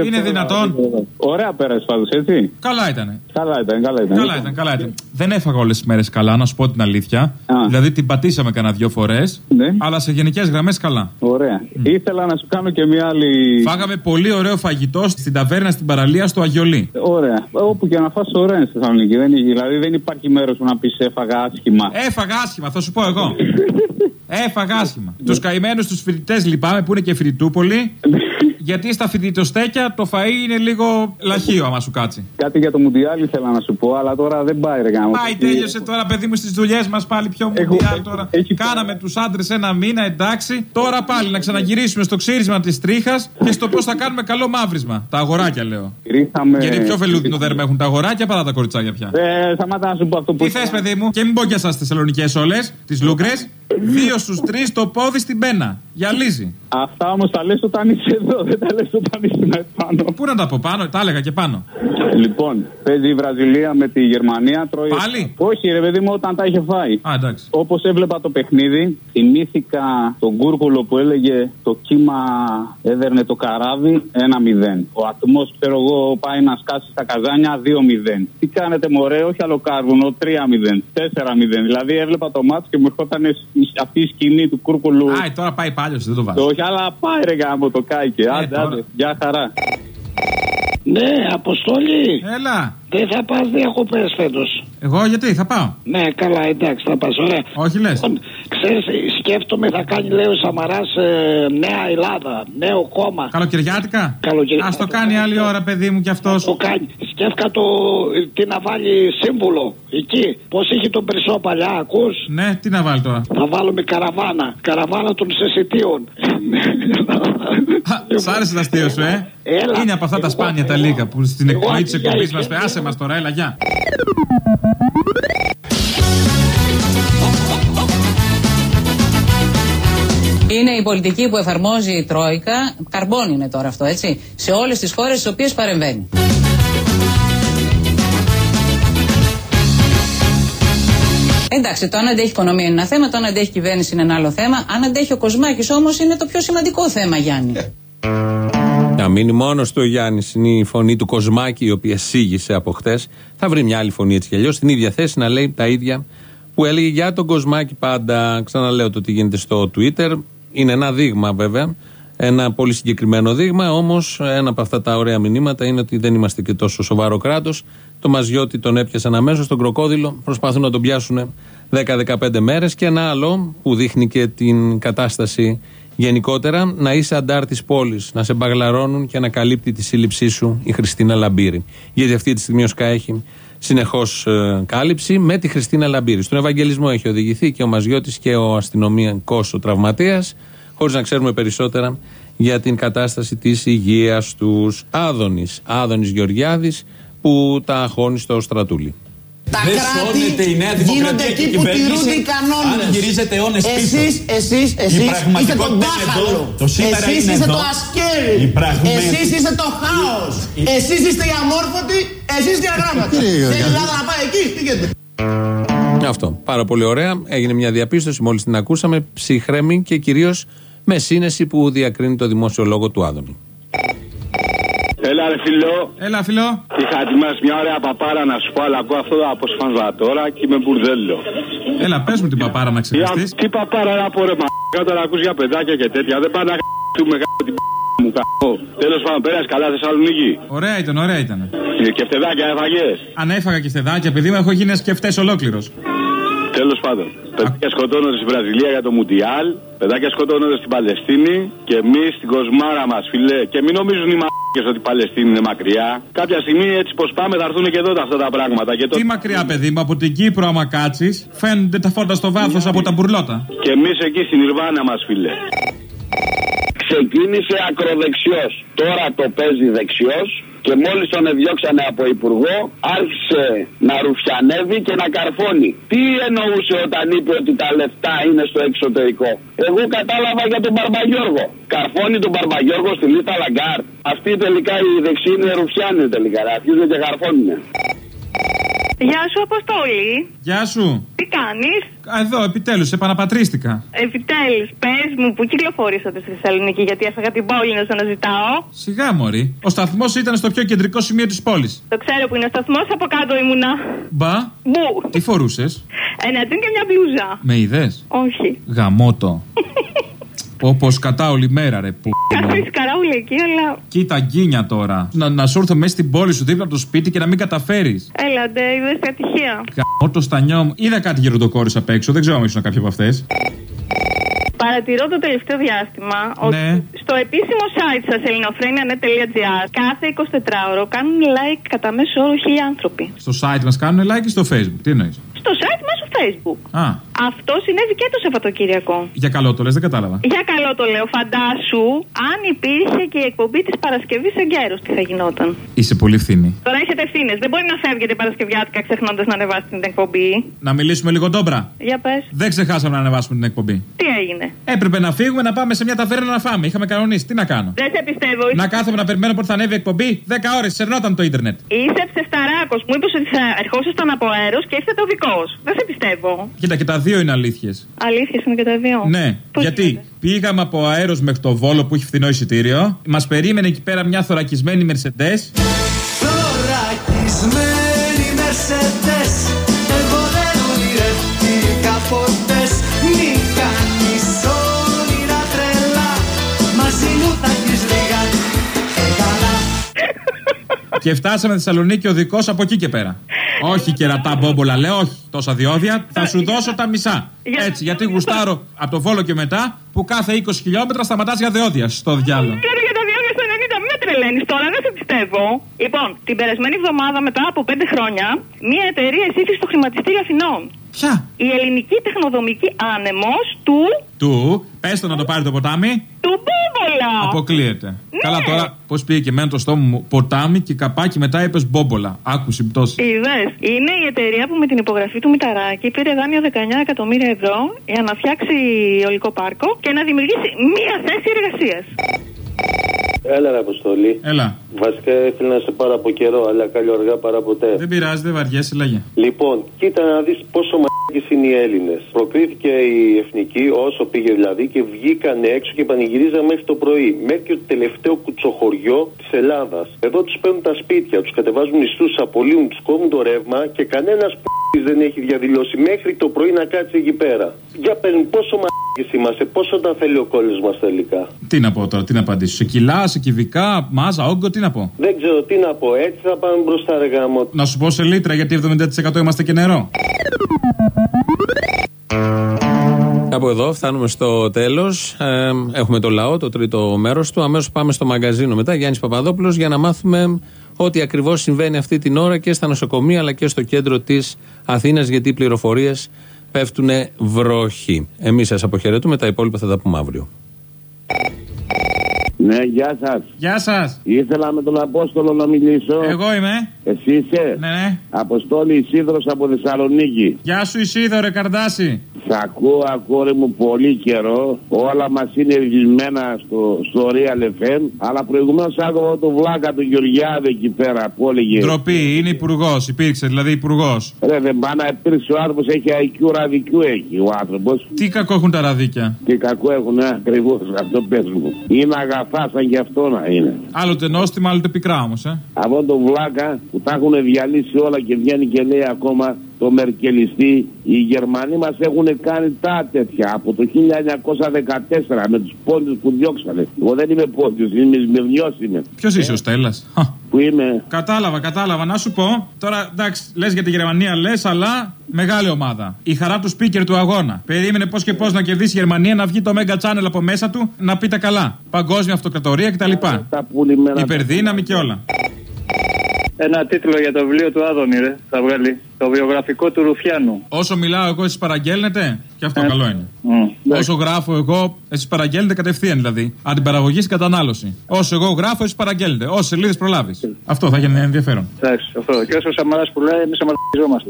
Είναι δυνατόν; Ωραία πέρασε πάντως, έτσι. Καλά ήταν. Καλά ήταν, καλά ήταν. Καλά ήταν, καλά ήταν. Δεν έφαγα όλες τις μέρες καλά, να σου πω την αλήθεια. Δηλαδή την πατήσαμε κανένα δυο φορές. Αλλά σε γενικές γραμμές καλά. Ωραία. Ήθελα να σου κάνω και μια άλλη. Φάγαμε πολύ ωραίο φαγητό στην ταβέρνα στην παραλία στο Αγιολί. Ωραία. Όπου και να φας ωραία είναι στη Θεσσαλονίκη. Δεν, δηλαδή δεν υπάρχει μέρος που να πεις έφαγα άσχημα. Έφαγα άσχημα, θα σου πω εγώ. Έφαγα άσχημα. τους καημένους τους φοιτητές λυπάμαι που είναι και φοιτητούπολοι. Γιατί στα φοιτητοστέκια το φαΐ είναι λίγο λαχείο, άμα σου κάτσει. Κάτι για το Μουντιάλ ήθελα να σου πω, αλλά τώρα δεν πάει ρε γάμο. Πάει, τέλειωσε τώρα, παιδί μου, στις δουλειές μας πάλι πιο μουντιάλ τώρα. Κάναμε τους άντρες ένα μήνα, εντάξει. Τώρα πάλι να ξαναγυρίσουμε στο ξύρισμα της τρίχας και στο πώς θα κάνουμε καλό μαύρισμα. Τα αγοράκια λέω. Ρίχαμε... Γιατί πιο βελούδινο δέρμα έχουν τα αγοράκια παρά τα κοριτσάκια πια. Ε, σταμάτα να σου πω αυτό που. Τι θες, παιδί μου, και μην πω και εσάς θεσσαλονικές όλες, τις λούγκρες. Δύο στους τρεις το πόδι στην πένα. Γυαλίζει. Αυτά όμως τα λες όταν είσαι εδώ, δεν τα λες όταν είσαι πάνω. Πού να τα πω πάνω, τα έλεγα και πάνω. Λοιπόν, παίζει η Βραζιλία με τη Γερμανία. Τρώει... Πάλι; Όχι, ρε παιδί μου, όταν τα είχε φάει. Α, εντάξει. Όπως έβλεπα το παιχνίδι, θυμήθηκα τον Κούρκουλο που έλεγε το κύμα έδερνε το καράβι 1-0. Ο ατμός, ξέρω εγώ, πάει να σκάσει στα καζάνια 2-0. Τι κάνετε, μωρέ, όχι άλλο κάρβουνο 3-0, 4-0. Δηλαδή έβλεπα το μάτσο και μου ερχόταν αυτή η σκηνή του Κούρκουλου. Α, τώρα πάει πάλι, δεν το βάζει. Όχι, αλλά πάει ρε γάμο το κάηκε. Άντε, άντε, γεια χαρά. Ναι, Αποστόλη. Έλα. Δεν θα πας διακοπές φέτος; Εγώ γιατί, θα πάω. Ναι, καλά, εντάξει, θα πας. Ωραία. Όχι λες. Ξέρεις, σκέφτομαι θα κάνει, λέει ο Σαμαράς, ε, νέα Ελλάδα, νέο κόμμα. Καλοκαιριάτικα; Καλοκαιριά- Α το κάνει άλλη ώρα, παιδί μου κι αυτός. Το κάνει. Σκέφτηκα το, τι να βάλει σύμβουλο εκεί. Πώς είχε τον Περισσό παλιά, ακούς; Ναι, τι να βάλει τώρα; Θα βάλουμε καραβάνα. Καραβάνα των σεσιτίων. Σ' άρεσε το αστείο σου, ε; Έλα. Είναι από αυτά τα σπάνια τα λίγα που στην Εγώ, εκπομπή της για εκπομπής μας. ησυχία. Άσε μας τώρα, έλα, γεια. Είναι η πολιτική που εφαρμόζει η Τρόικα, καρμπόν είναι τώρα αυτό, έτσι, σε όλες τις χώρες στις οποίες παρεμβαίνει. Εντάξει, το αν αντέχει η οικονομία είναι ένα θέμα, το αν αντέχει η κυβέρνηση είναι ένα άλλο θέμα. Αν αντέχει ο Κοσμάκης όμως είναι το πιο σημαντικό θέμα, Γιάννη. Να μείνει μόνος του ο Γιάννης. Είναι η φωνή του Κοσμάκη, η οποία σήγησε από χτες. Θα βρει μια άλλη φωνή έτσι κι αλλιώς. Στην ίδια θέση να λέει τα ίδια που έλεγε για τον Κοσμάκη πάντα. Ξαναλέω το τι γίνεται στο Twitter. Είναι ένα δείγμα βέβαια. Ένα πολύ συγκεκριμένο δείγμα. Όμως ένα από αυτά τα ωραία μηνύματα είναι ότι δεν είμαστε και τόσο σοβαρό κράτος. Το Μαζιώτη τον έπιασαν αμέσως, τον κροκόδιλο. Προσπαθούν να τον πιάσουν 10-15 μέρες. Και ένα άλλο που δείχνει και την κατάσταση γενικότερα, να είσαι αντάρτη πόλης, να σε μπαγλαρώνουν και να καλύπτει τη σύλληψή σου η Χριστίνα Λαμπύρη. Γιατί αυτή τη στιγμή ο ΣΚΑ έχει συνεχώς κάλυψη με τη Χριστίνα Λαμπύρη. Στον Ευαγγελισμό έχει οδηγηθεί και ο Μαζιώτης και ο αστυνομιακό ο τραυματίας, χωρίς να ξέρουμε περισσότερα για την κατάσταση της υγείας τους. Άδωνης, Άδωνης Γεωργιάδης, που τα αχώνει στο στρατούλι. Τα Δεν κράτη σώνεται η Νέα Δημοκρατία γίνονται και εκεί η που κυβέρνηση τηρούνται οι κανόνες. αν γυρίζετε αιώνες πίσω. Εσείς, εσείς, Η εσείς είστε πραγματικότητα τον είναι μπάχαλο. εδώ. Το σήμερα εσείς είναι είστε εδώ. το ασκέρι. Η πραγμένη- Εσείς είστε το χάος. Εσείς είστε οι αμόρφωτοι. Εσείς είστε οι αγράμματοι. Κύριε Θέλει η Γεωργιάδη. Ελλάδα να πάει εκεί. Τι γίνεται. Αυτό. Πάρα πολύ ωραία. Έγινε μια διαπίστωση, μόλις την ακούσαμε, ψυχρέμη και κυρίως με σύνεση που διακρίνει το δημόσιο λόγο του Άδωνη. Έλα, ρε φιλό. Έλα, φιλό. Είχα ετοιμάσει μια ωραία παπάρα να σου πω, αλλά ακούω αυτό το αποσφάνζα τώρα και είμαι μπουρδέλο. Έλα, πες μου την παπάρα να ξεχαστείς. Για- Τι παπάρα να πω, ρε μα. Τώρα ακούς για παιδάκια και τέτοια. Δεν πάνε να χτούμε γάμο την μου κακό. Τέλος πάντων, πέρασε καλά Θεσσαλονίκη. Ωραία ήταν, ωραία ήταν. Και φτεδάκια έφαγες. Αν έφαγα και στεδάκια, επειδή μου έχω γίνει σκεφτές ολόκληρος. Τέλος πάντων. Παιδάκια σκοτώνονται στη Βραζιλία για το Μουντιάλ. Παιδάκια σκοτώνονται στην Παλαιστίνη. Και εμείς στην κοσμάρα μας, φιλέ. Και μην νομίζουν οι μαλάκες ότι η Παλαιστίνη είναι μακριά. Κάποια στιγμή έτσι πως πάμε θα έρθουν και εδώ τα αυτά τα πράγματα. Και, το... Τι μακριά, παιδί μου, από την Κύπρο, άμα κάτσεις, φαίνονται τα φώτα στο βάθος από τα μπουρλότα. και εμείς εκεί στην Νιρβάνα μας, φίλε. Ξεκίνησε ακροδεξιός, τώρα το παίζει δεξιός και μόλις τον εδιώξανε από υπουργό άρχισε να ρουφιανεύει και να καρφώνει. Τι εννοούσε όταν είπε ότι τα λεφτά είναι στο εξωτερικό; Εγώ κατάλαβα για τον Μπαρμπαγιώργο. Καρφώνει τον Μπαρμπαγιώργο στη λίστα Λαγκάρντ. Αυτοί τελικά οι δεξιοί είναι ρουφιάνοι τελικά. ρε. Αρχίζουν και καρφώνουν. Γεια σου, Αποστόλη. Γεια σου. Τι κάνεις, Εδώ, επιτέλους, επαναπατρίστηκα. Επιτέλους, πες μου που κυκλοφορήσατε στη Θεσσαλονίκη, γιατί έφαγα την πόλη να σε αναζητάω. Σιγά, Μωρή. Ο σταθμός ήταν στο πιο κεντρικό σημείο της πόλης. Το ξέρω που είναι ο σταθμός, από κάτω ήμουνα. Μπα, Μπου. τι φορούσες; Ένα τζιν και μια μπλούζα. Με είδες; Όχι. Γαμότο. Όπως κατά όλη μέρα, ρε που. Κάθε καράουλα εκεί, αλλά. Κοίτα γκίνια τώρα. Να, να σου έρθω μέσα στην πόλη σου δίπλα από το σπίτι και να μην καταφέρεις. Έλαντε, είδε την ατυχία. Γαμότο στα μου. Είδα κάτι γεροντοκόρη απ' έξω. Δεν ξέρω αν ήσουν κάποια από αυτές. Παρατηρώ το τελευταίο διάστημα ότι Ναι. Στο επίσημο site σας, ελληνοφρένια.net.gr, κάθε 24ωρο κάνουν like κατά μέσο όρο χίλια άνθρωποι. Στο site μας κάνουν like και στο facebook. Τι εννοείς; Στο site μέσω facebook. Α, Αυτό συνέβη και το Σαββατοκύριακο. για καλό το λες, δεν κατάλαβα. Για καλό το λέω. Φαντάσου αν υπήρχε και η εκπομπή της Παρασκευής εγκαίρω, τι θα γινόταν. Είσαι πολύ ευθύνη. Τώρα έχετε ευθύνες. Δεν μπορεί να φεύγετε Παρασκευιάτικα ξεχνώντας να ανεβάσετε την εκπομπή. Να μιλήσουμε λίγο ντόμπρα. Για πες. Δεν ξεχάσαμε να ανεβάσουμε την εκπομπή. Τι έγινε; Έπρεπε να φύγουμε να πάμε σε μια ταβέρνα να φάμε. Είχαμε κανονίσει. Τι να κάνω; Δεν σε πιστεύω. Να κάθομαι να περιμένω πότε θα ανέβει η εκπομπή. 10 ώρες, σερνόταν το ίντερνετ. Είσαι ψευταράκος. Μου είπες ότι θα ερχόσασταν από αέρος και ήρθε το δικός. Δεν σε πιστεύω. Κοίτα, και τα δύο είναι αλήθειες. Αλήθεια είναι και τα δύο. Ναι, γιατί πήγαμε από αέρος μέχρι το βόλο που έχει φθηνό εισιτήριο. Μας περίμενε εκεί πέρα μια θωρακισμένη Μερσεντέ. Θωρακισμένη Mercedes Εγώ δεν ονειρεύτηκα ποτές Μη κάνεις όνειρα τρελά Μαζί μου θα έχεις λίγα και καλά Και φτάσαμε Θεσσαλονίκη οδικό από εκεί και πέρα. Όχι κερατά μπόμπολα, λέω, όχι τόσα διόδια. Θα σου δώσω τα μισά. Έτσι, γιατί γουστάρω από το βόλο και μετά που κάθε 20 χιλιόμετρα σταματάς για διόδια στο διάλογο. Ξέρω για τα διόδια στο 90, μην με τρελαίνεις τώρα, δεν σε πιστεύω. Λοιπόν, την περασμένη εβδομάδα μετά από 5 χρόνια, μια εταιρεία εισήχθη στο χρηματιστήριο Αθηνών. Ποια; Η ελληνική τεχνοδομική άνεμος του. Του, πες το να το πάρει το ποτάμι. του Μπόμπολα. Αποκλείεται. Ναι. Καλά τώρα, πώς πήγε και εμένα το στόμα μου ποτάμι και καπάκι μετά είπε μπόμπολα. Άκουση πτώση. Είδες. Είναι η εταιρεία που με την υπογραφή του Μηταράκη πήρε δάνειο 19 εκατομμύρια ευρώ για να φτιάξει ολικό πάρκο και να δημιουργήσει μία θέση εργασίας. Έλα, ρε Αποστολή. Έλα. Βασικά ήθελα να σε πάρω από καιρό, αλλά καλή αργά παρά ποτέ. Δεν πειράζει, δεν βαριέσαι, λέγε. Λοιπόν, κοίτα να δεις πόσο μαγικοί είναι οι Έλληνες. Προκρίθηκε η εθνική, όσο πήγε δηλαδή, και βγήκαν έξω και πανηγυρίζαν μέχρι το πρωί. Μέχρι και το τελευταίο κουτσοχωριό της Ελλάδας. Εδώ τους παίρνουν τα σπίτια, τους κατεβάζουν μισθού, τους απολύουν, τους κόβουν το ρεύμα και κανένας που δεν έχει διαδηλώσει μέχρι το πρωί να κάτσει εκεί πέρα. Για παίρνουν πόσο μαγικοί είμαστε, πόσο τα θέλει ο κόλλος μας τελικά. Τι να πω τώρα, τι να απαντήσω. Σε κιλά, σε κυβικά, μάζα, όγκο, τι να πω. Δεν ξέρω τι να πω, έτσι θα πάμε μπροστά, ρε γάμο. Να σου πω σε λίτρα γιατί 70% είμαστε και νερό. Από εδώ φτάνουμε στο τέλος. έχουμε το λαό, το τρίτο μέρος του. Αμέσως πάμε στο μαγκαζίνο μετά. Γιάννης Παπαδόπουλος για να μάθουμε ό,τι ακριβώς συμβαίνει αυτή την ώρα και στα νοσοκομεία αλλά και στο κέντρο της Αθήνας. Γιατί οι πληροφορίες πέφτουν βροχή. Εμείς σας αποχαιρετούμε. Τα υπόλοιπα θα τα πούμε αύριο. Ναι, γεια σας. Γεια σας. Ήθελα με τον Απόστολο να μιλήσω. Εγώ είμαι. Εσύ είσαι; Ναι, ναι. Αποστόλη Ισίδρο από Θεσσαλονίκη. Γεια σου, Ισίδωρε Καρδάση. Σ' ακούω, αγόρι μου, πολύ καιρό. Όλα μας είναι ρυθμισμένα στο, στο Real FM. Αλλά προηγουμένως άκουγα τον βλάκα του Γεωργιάδη εκεί πέρα που έλεγε. Ντροπή, είναι υπουργός. Υπήρξε δηλαδή υπουργός. Ρε, δεν πάει να υπήρξε ο άνθρωπος, έχει IQ ραδικού έχει ο άνθρωπος. Τι κακό έχουν τα ραδίκια. Τι κακό έχουν, ε, ακριβώς αυτό πες μου. Είναι αγαθά σαν και αυτό να είναι. Άλλοτε νόστιμα, άλλοτε πικρά όμως, ε. Από τον βλάκα που τα έχουν διαλύσει όλα και βγαίνει και λέει ακόμα το Μερκελιστή. Οι Γερμανοί μας έχουν κάνει τα τέτοια από το 1914 με τους πόντου που διώξανε. Εγώ δεν είμαι πόντιος, είμαι Σμυρνιό είμαι. Ποιος είσαι ο Στέλλας; Που είμαι. Κατάλαβα, κατάλαβα. Να σου πω. Τώρα εντάξει, λες για τη Γερμανία, λες, αλλά μεγάλη ομάδα. Η χαρά του speaker του αγώνα. Περίμενε πώς και πώς να κερδίσει η Γερμανία, να βγει το Mega Channel από μέσα του, να πει τα καλά. Παγκόσμια αυτοκρατορία κτλ. Υπερδύναμη και όλα. Ένα τίτλο για το βιβλίο του Άδωνη, ρε, θα βγάλει. Το βιογραφικό του Ρουφιάνου. Όσο μιλάω εγώ, εσείς παραγγέλνετε. Και αυτό Ε, καλό είναι. μ, Όσο γράφω εγώ, εσείς παραγγέλνετε κατευθείαν δηλαδή. Αντιπαραγωγή και κατανάλωση. Όσο εγώ γράφω, εσείς παραγγέλνετε. Όσες σελίδες προλάβεις. Αυτό θα γίνει ενδιαφέρον. Εντάξει, αυτό. Και όσο ο Σαμαράς που λέει, εμείς αμαρτυζόμαστε.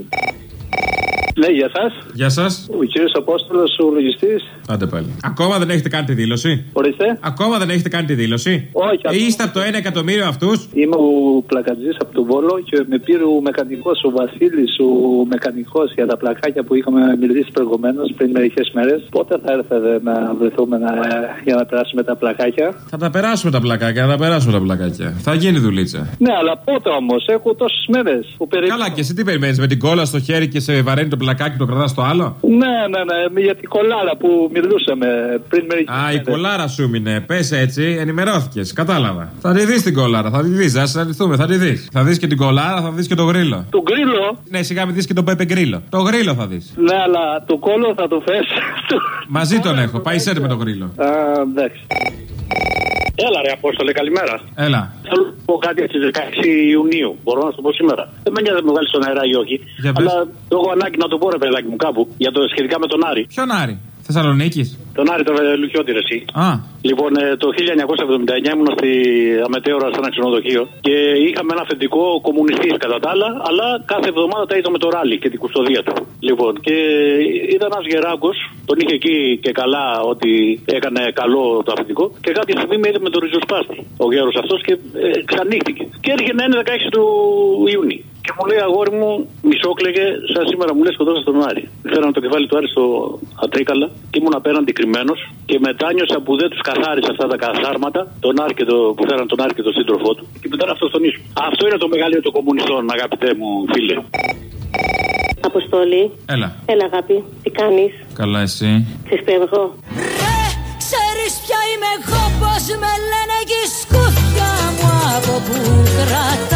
Ναι, για εσά. Γεια σας. Ο κύριος Απόστολος, ο λογιστής. Άντε πάλι. Ακόμα δεν έχετε κάνει τη δήλωση; Ορίστε. Ακόμα δεν έχετε κάνει τη δήλωση; Όχι, Ε, Είστε από το 1 εκατομμύριο αυτούς; Είμαι ο πλακατζής από τον Βόλο και με πήρε ο μεκανικό, ο Βασίλης, ο μεκανικό για τα πλακάκια που είχαμε μιλήσει προηγουμένως πριν μερικές μέρες. Πότε θα έρθετε να βρεθούμε να, για να περάσουμε τα πλακάκια; Θα τα περάσουμε τα πλακάκια, θα τα περάσουμε τα πλακάκια. Θα γίνει δουλίτσα. Ναι, αλλά πότε όμως, έχω τόσες μέρες που περιμένω. Καλά, και εσύ τι περιμένεις με την κόλλα στο χέρι και σε βαραίνει το πλακάκι και το κρατάς στο άλλο; Ναι, ναι, ναι, για την κολάρα που μιλούσαμε πριν μερικές Α, η κολάρα σου μείνε. Πες έτσι, ενημερώθηκες. Κατάλαβα. Θα τη δεις την κολάρα, θα τη δεις. Α συναντηθούμε, θα τη δεις. Θα δεις και την κολάρα, θα δεις και το γρίλο. Το γκρίλο. Ναι, σιγά μην δεις και τον Πέπε Γκρίλο. Το γρίλο θα δεις. Ναι, αλλά το κόλλο θα το φες. Μαζί τον έχω. Πάει σέντε με το γρίλο. Α, εντάξει. Έλα, ρε Απόστολε, καλημέρα. Έλα. Θέλω να πω κάτι στι 16 Ιουνίου. Μπορώ να σου το πω σήμερα. Δεν με νοιάζει να με βγάλεις στον αέρα ή όχι. Για πες. αλλά το έχω ανάγκη να το πω, ρε παιδάκι μου, κάπου. Για το σχετικά με τον Άρη. Ποιον Άρη, Θεσσαλονίκης. Τον Άρη, τον ε, Λουχιώτη, ρε, εσύ. Α, Λοιπόν, ε, το 1979 ήμουν στη Αμετέωρα σε ένα ξενοδοχείο και είχαμε ένα αφεντικό κομμουνιστής κατά τα άλλα, αλλά κάθε εβδομάδα τα είδα με το ράλι και την κουστοδία του. Λοιπόν, και ήταν ένας γεράκο, τον είχε εκεί και καλά ότι έκανε καλό το αφεντικό και κάποια στιγμή με είδε με το ριζοσπάστη ο γέρος αυτός και ε, ξανύχτηκε. Και έρχε να είναι 16 του Ιούνιου. Και μου λέει αγόρι μου, μισόκλεγε, σαν σήμερα μου λέει σκοτώσα τον Άρη. Φέραν το κεφάλι του Άρη στο Ατρίκαλα και ήμουν απέναντι κρυμμένος και μετάνιωσα που δεν τους καθάρισα αυτά τα καθάρματα, τον Άρη και το, που φέραν τον Άρη και τον σύντροφό του και μετά αυτό στον ίσο. Αυτό είναι το μεγαλείο των κομμουνιστών, αγαπητέ μου φίλε. Αποστολή. έλα. Έλα, αγάπη. Τι κάνεις; Καλά, εσύ. Ξέρεις ποια είμαι εγώ. Ξέρεις ποια είμαι εγώ πως με λένε και η σκούφια μου από που κρατάει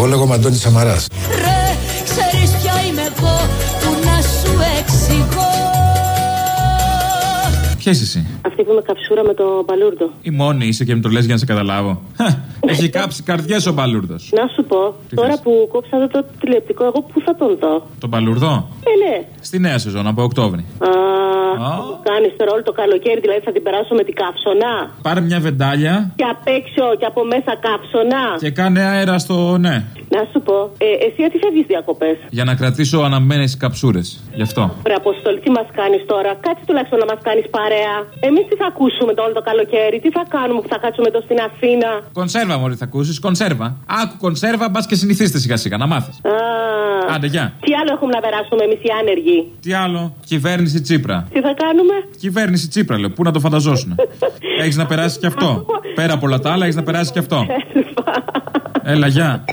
Εγώ λέγομαι Αντώνης Σαμαράς. Ρε, ξέρεις ποια είμαι εγώ που να σου εξηγώ Ποια είσαι εσύ; Αυτή που με καψούρα με το μπαλούρδο. Η μόνη είσαι και με το λες για να σε καταλάβω. Χα, Έχει κάψει καρδιές ο Μπαλούρδος. Να σου πω, Τι τώρα θες; που κόψα εδώ το τηλεοπτικό, εγώ πού θα τον δω; Τον Μπαλούρδο; Ε, ναι. Στη νέα σεζόν από Οκτώβρη. Α, κάνεις τώρα όλο το καλοκαίρι, δηλαδή θα την περάσω με την καύσωνα; Πάρε μια βεντάλια Και απ' έξω και από μέσα καύσωνα; και κάνε αέρα στο ναι. Να σου πω, ε, εσύ γιατί φεύγεις διακοπές; Για να κρατήσω αναμένε καψούρες. Γι' αυτό. Ρε Αποστολή, τι μας κάνεις τώρα; Κάτσε τουλάχιστον να μας κάνεις παρέα. Εμείς τι θα ακούσουμε το όλο το καλοκαίρι, τι θα κάνουμε που θα κάτσουμε εδώ στην Αθήνα; Κονσέρβα, Μωρή, θα ακούσεις. Κονσέρβα. Άκου κονσέρβα, μπας και συνηθίστε σιγά σιγά να μάθεις. Α, Άντε, γεια. τι άλλο έχουμε να περάσουμε εμείς οι άνεργοι; Τι άλλο; Κυβέρνηση Τσίπρα. Τι θα κάνουμε; Κυβέρνηση Τσίπρα, λέω. Πού να το φανταζόσουν; έχεις να περάσεις κι αυτό; Πέρα από όλα τα άλλα, έχεις να περάσεις κι αυτό; Έλα, γεια.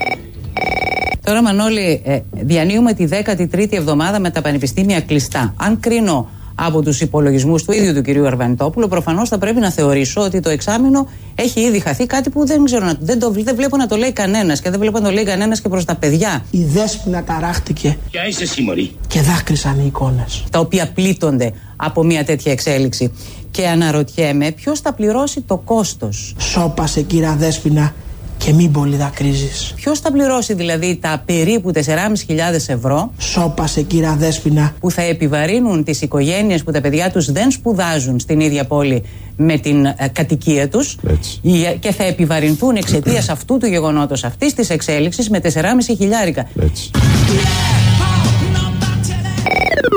Τώρα, Μανώλη, ε, διανύουμε τη 13η εβδομάδα με τα πανεπιστήμια κλειστά. Αν κρίνω από τους υπολογισμούς του ίδιου του κυρίου Αρβανιτόπουλου, προφανώς θα πρέπει να θεωρήσω ότι το εξάμεινο έχει ήδη χαθεί κάτι που δεν ξέρω, να- δεν, το, δεν βλέπω να το λέει κανένας και δεν βλέπω να το λέει κανένας και προς τα παιδιά. Η δέσποινα ταράχτηκε Ποια είσαι εσύ, Μωρή. και δάκρυσαν οι εικόνες. τα οποία πλήττονται από μια τέτοια εξέλιξη. Και αναρωτιέμαι ποιος θα πληρώσει το κόστος. Σώπασε κύρα δέσποινα και μην πολύ δακρύζεις. Ποιος θα πληρώσει δηλαδή τα περίπου 4.500 ευρώ; Σώπασε κύρα δέσποινα που θα επιβαρύνουν τις οικογένειες που τα παιδιά τους δεν σπουδάζουν στην ίδια πόλη με την ε, κατοικία τους ή- και θα επιβαρυνθούν εξαιτίας αυτού του γεγονότος αυτής της εξέλιξης με 4.500 χιλιάρικα. Έτσι. Yeah,